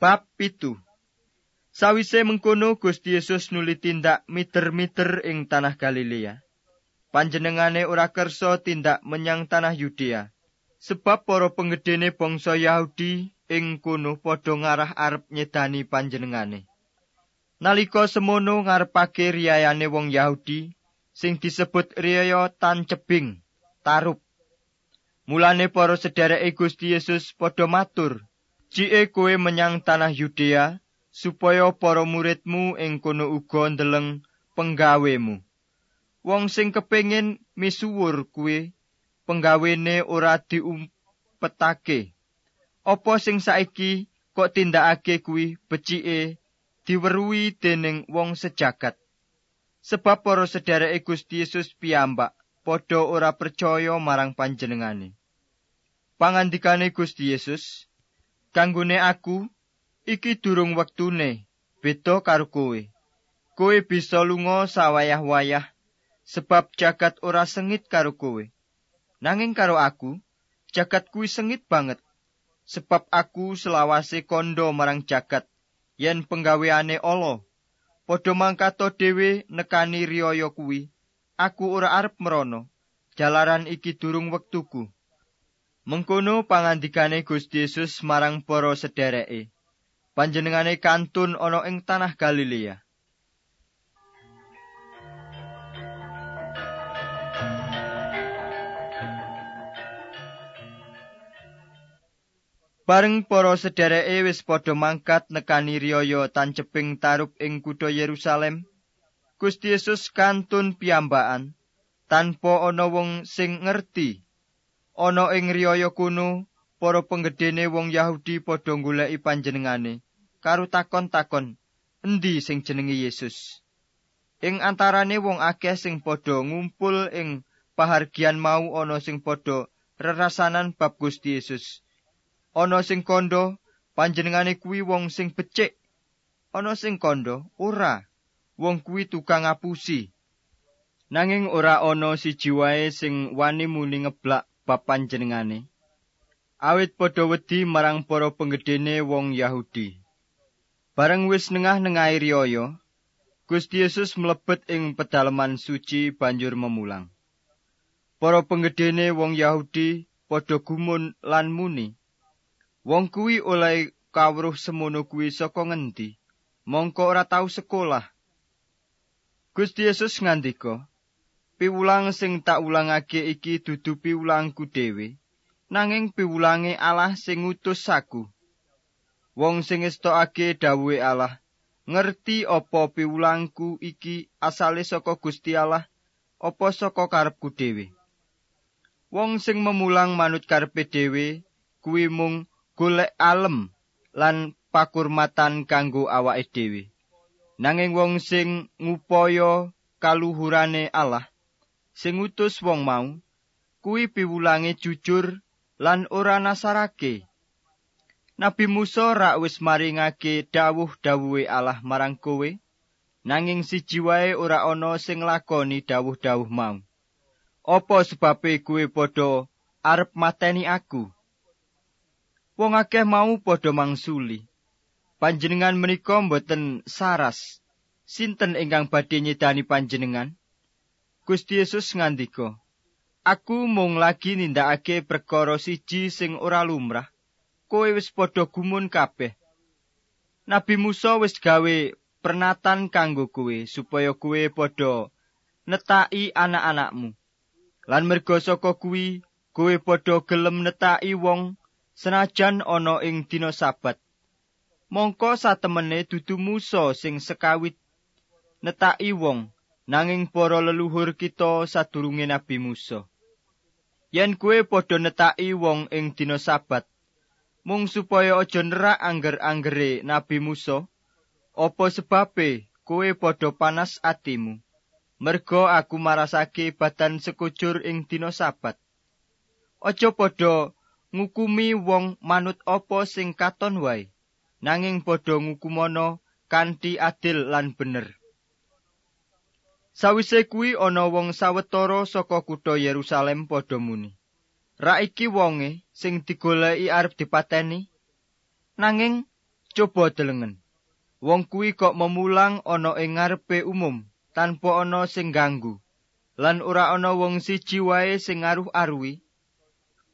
Bab pitu Sawise mengkono Gusti Yesus nuli tindak miter-miter ing tanah Galilea. Panjenengane ora kersa tindak menyang tanah Yudea. Sebab para penggedene bangsa Yahudi ing kono padha ngarah arep nyedani panjenengane. Nalika semono ngarepake riyayane wong Yahudi sing disebut riyaya tancebing, tarup. Mulane para sedereke Gusti Yesus padha matur, "Cike kowe menyang tanah Yudea supaya para muridmu ing kono uga ndeleng penggawemu. Wong sing kepengin misuwur kuwi penggawene ora diumpetake. Apa sing saiki kok tindakake kuwi becike diweruhi dening wong sejagat?" sebab para sedhereke Gusti Yesus piyambak padha ora percaya marang panjenengane. Pangandikane Gusti Yesus, "Kanggone aku iki durung wektune, beda karo kowe. Kowe bisa lunga sawayah-wayah sebab jagat ora sengit karo kowe. Nanging karo aku, jagat kuwi sengit banget." Sebab aku selawase kondo marang jagat, yen penggaweane Allah padha mangkato dhewe nekani riyaya kuwi aku ora arep merono jalaran iki durung wektuku mengkono pangandikane Gusti Yesus marang para sedereke panjenengane kantun ana ing tanah Galilea Bareng para sedereke wis padha mangkat nekani riyaya tanceping tarup ing kutha Yerusalem, Gusti Yesus kantun piyambakan tanpa ana wong sing ngerti. Ana ing riyaya kuno, para penggedene wong Yahudi padha goleki panjenengane karo takon-takon, "Endi sing jenenge Yesus?" Ing antarane wong akeh sing padha ngumpul ing pahargian mau ana sing padha rerasanan bab Gusti Yesus. ana sing kandha panjenengane kuwi wong sing becik ana sing kandha ora wong kuwi tukang ngapusi nanging ora ana siji wae sing wani muni ngeblak bab panjenengane awit padha wedi marang para penggedene wong Yahudi bareng wis nengah-nengahi riyaya Gusti Yesus mlebet ing pedalaman suci banjur memulang para penggedene wong Yahudi padha gumun lan muni Wong kuwi oleh kawruh semono kuwi saka ngendi? Mongko ora tau sekolah. Gusti Yesus ngandika, "Piwulang sing tak ulangake iki dudu piwulangku dhewe, nanging piwulange Allah sing ngutus aku. Wong sing estokake dawuhe Allah, ngerti apa piwulangku iki asale saka Gusti Allah, apa saka karepku dhewe. Wong sing memulang manut karepe dhewe kuwi mung golek alem lan pakurmatan kanggo awake dhewe. Nanging wong sing ngupaya kaluhurane Allah, sing utus wong mau, kuwi piwulange jujur lan ora nasarake. Nabi Musa rak wis maringake dawuh-dawuhe Allah marang kowe, nanging siji wae ora ana sing lakoni dawuh-dawuh mau. Apa sebabe kowe padha arep mateni aku? wong akeh mau padha mangsuli. Panjenengan menika mboten saras. Sinten ingkang badhe nyedani panjenengan? Gusti Yesus ngandika, Aku mung lagi nindakake perkara siji sing ora lumrah. Kowe wis padha gumun kabeh. Nabi Musa wis gawe pernatan kanggo kowe supaya kowe padha netaki anak-anakmu. Lan merga saka kuwi kowe padha gelem netaki wong senajan ana ing dina sabat mongko satemene dudu Musa sing sekawit netaki wong nanging para leluhur kita sadurunge Nabi Musa. Yen kue padha netaki wong ing dina sabat mung supaya aja nerak angger-anggere Nabi Musa apa sebabe kue padha panas atimu? Merga aku marasake badan sekujur ing dina sabat. Aja padha ngukumi wong manut apa sing katon wae nanging padha ngukumana kanthi adil lan bener sawise kuwi ana wong sawetara saka kutha Yerusalem padha muni ra iki wonge sing digoleki arep dipateni nanging Coba delengen. Wong kuwi kok memulang ana ing ngarepe umum tanpa ana sing ganggu. Lan ora ana wong siji wae sing ngaruh-aruhi.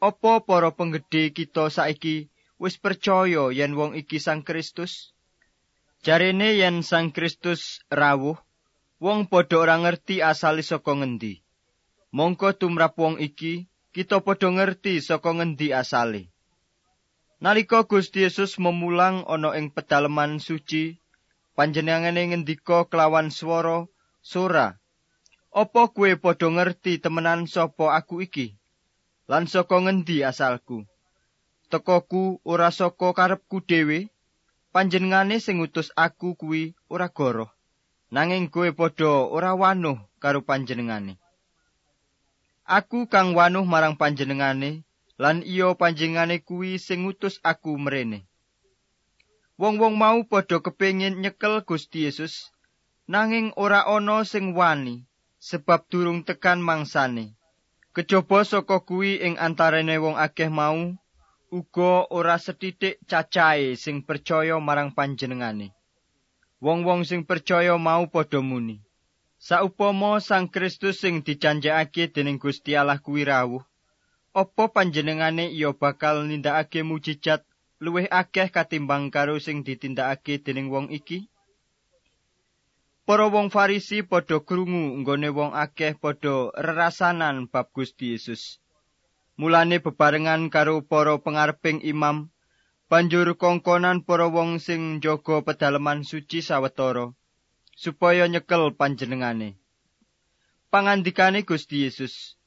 Apa para penggede kita saiki wis percaya yen wong iki Sang Kristus? Jarene yen Sang Kristus rawuh, wong padha ora ngerti asale saka ngendi. Mongko tumrap wong iki, kita padha ngerti saka ngendi asale. Nalika Gusti Yesus memulang ana ing pedalaman suci, panjenengane ngendika kelawan swara, "Sora, apa kowe padha ngerti temenan sapa aku iki? Lan saka ngendi asalku? Tekoku ora saka karepku dhewe, panjenengane sing utus aku kuwi ora goroh, nanging kowe padha ora wanuh karo panjenengane." Aku kang wanuh marang panjenengane, lan iya panjengane kuwi sing ngutus aku mrene. Wong-wong mau padha kepengin nyekel Gusti Yesus, nanging ora ana sing wani sebab durung tekan mangsane. Kejaba saka kuwi ing antarane wong akeh mau uga ora setitik cacahe sing percaya marang panjenengane. Wong-wong sing percaya mau padha muni. Saupama Sang Kristus sing dijanjekake dening Gusti Allah kuwi rawuh, Apa panjenengane iya bakal nindakake mujizat luwih akeh katimbang karo sing ditindakake dening wong iki? Para wong Farisi padha krungu nggone wong akeh padha rerasanan bab Gusti Yesus. Mulane bebarengan karo para pengareping imam, banjur kongkonan para wong sing jaga pedalaman suci sawetara supaya nyekel panjenengane. Pangandikane Gusti Yesus,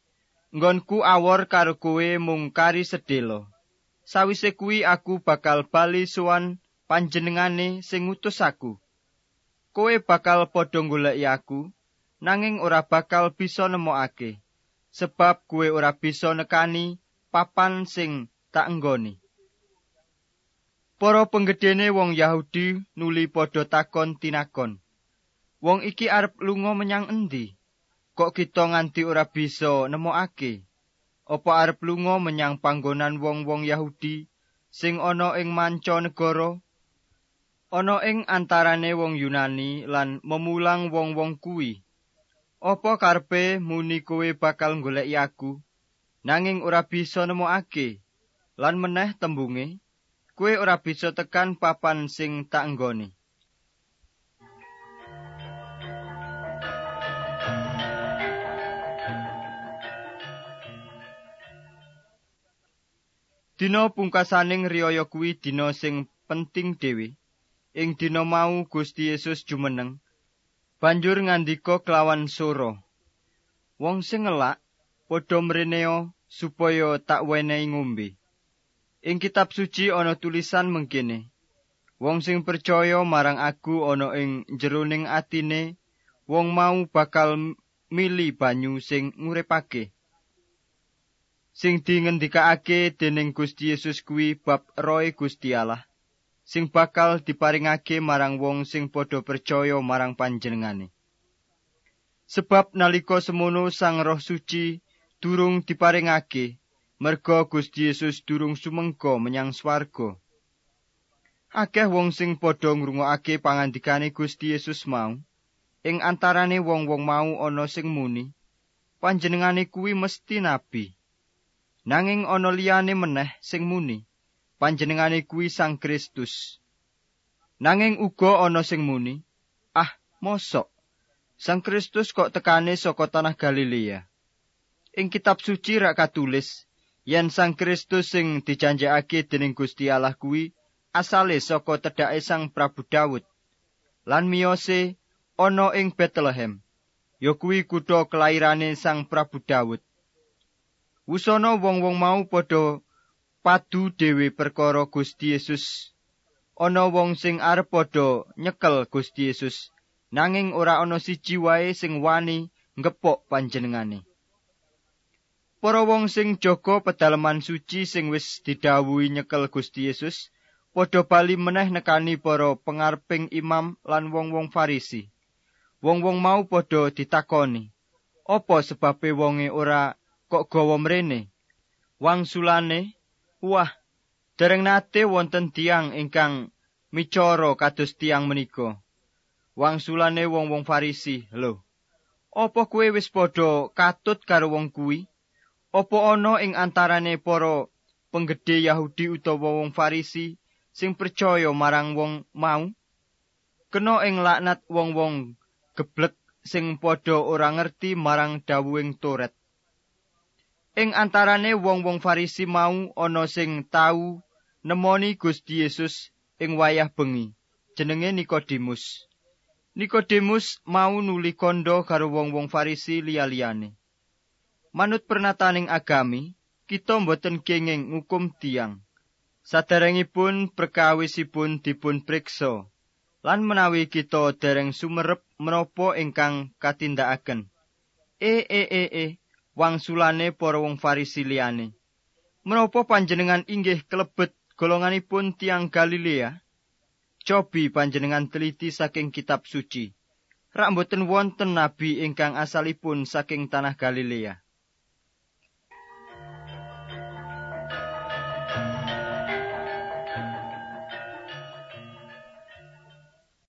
nggonku awor karo kowe mung kari sedelo. Sawise kuwi aku bakal bali suwan panjenengane sing ngutus aku. Kowe bakal padha goleki aku, nanging ora bakal bisa nemokake, sebab kowe ora bisa nekani papan sing tak enggoni. Para penggedene wong Yahudi nuli padha takon tinakon. Wong iki arep lunga menyang endi? kok kita nganti ora bisa nemokake? Apa arep lunga menyang panggonan wong-wong Yahudi sing ana ing manca negara ana ing antarane wong Yunani lan memulang wong-wong kuwi. Apa karepe muni kowe bakal goleki aku? Nanging ora bisa nemokake? Lan meneh tembunge kowe ora bisa tekan papan sing tak nggone Dina pungkasaning riyaya kuwi dina sing penting dhewe. Ing dina mau Gusti Yesus jumeneng banjur ngandika kelawan sura. Wong sing ngelak padha mreneo supaya tak wenehi ngombe. Ing kitab suci ana tulisan mengkene. Wong sing percaya marang aku ana ing jeroning atine, wong mau bakal mili banyu sing nguripake. sing dingendikake dening Gusti Yesus kuwi bab roe Gusti Allah sing bakal diparingake marang wong sing padha percaya marang panjenengane sebab nalika semono Sang Roh Suci durung diparingake merga Gusti Yesus durung sumengga menyang swarga akeh wong sing padha ngrungokake pangandikane Gusti Yesus mau ing antarane wong-wong mau ana sing muni panjenengane kuwi mesti nabi Nanging ana liyane meneh sing muni, panjenengane kuwi Sang Kristus. Nanging uga ana sing muni, ah, mosok Sang Kristus kok tekane saka tanah Galilea. Ing kitab suci rak katulis yen Sang Kristus sing dijanjekake dening Gusti Allah kuwi asale saka tedhake Sang Prabu Daud. Lan miyose ana ing Bethlehem. Ya kuwi kutha kelairane Sang Prabu Daud. Wusana wong-wong mau padha padu dhewe perkara Gusti Yesus. Ana wong sing arep padha nyekel Gusti Yesus, nanging ora ana siji wae sing wani ngepok panjenengane. Para wong sing jaga pedalaman suci sing wis didhawuhi nyekel Gusti Yesus, padha bali meneh nekani para pengarping imam lan wong-wong Farisi. Wong-wong mau padha ditakoni, "Apa sebabe wonge ora kok gawa mrene wangsulane wah dereng nate wonten tiang ingkang micara kados tiang menika. Wangsulane wong-wong Farisi, lho. Apa kowe wis padha katut karo wong kuwi? Apa ana ing antarane para penggede Yahudi utawa wong Farisi sing percaya marang wong mau? Kena ing laknat wong-wong geblek sing padha ora ngerti marang dawuhing Toret. Ing antarane wong-wong Farisi mau ana sing tau nemoni Gusti Yesus ing wayah bengi. Jenenge Nikodemus. Nikodemus mau nuli kondo karo wong-wong Farisi liya-liyane. Manut pernataning agami, kita mboten kenging ngukum tiang. Saderengipun perkawisipun dipun priksa. Lan menawi kita dereng sumerep menapa ingkang katindakaken. E e e e wangsulane para wong Farisi liyane. Menapa panjenengan inggih kelebet golonganipun tiang Galilea? Cobi panjenengan teliti saking kitab suci. Rak mboten wonten nabi ingkang asalipun saking tanah Galilea.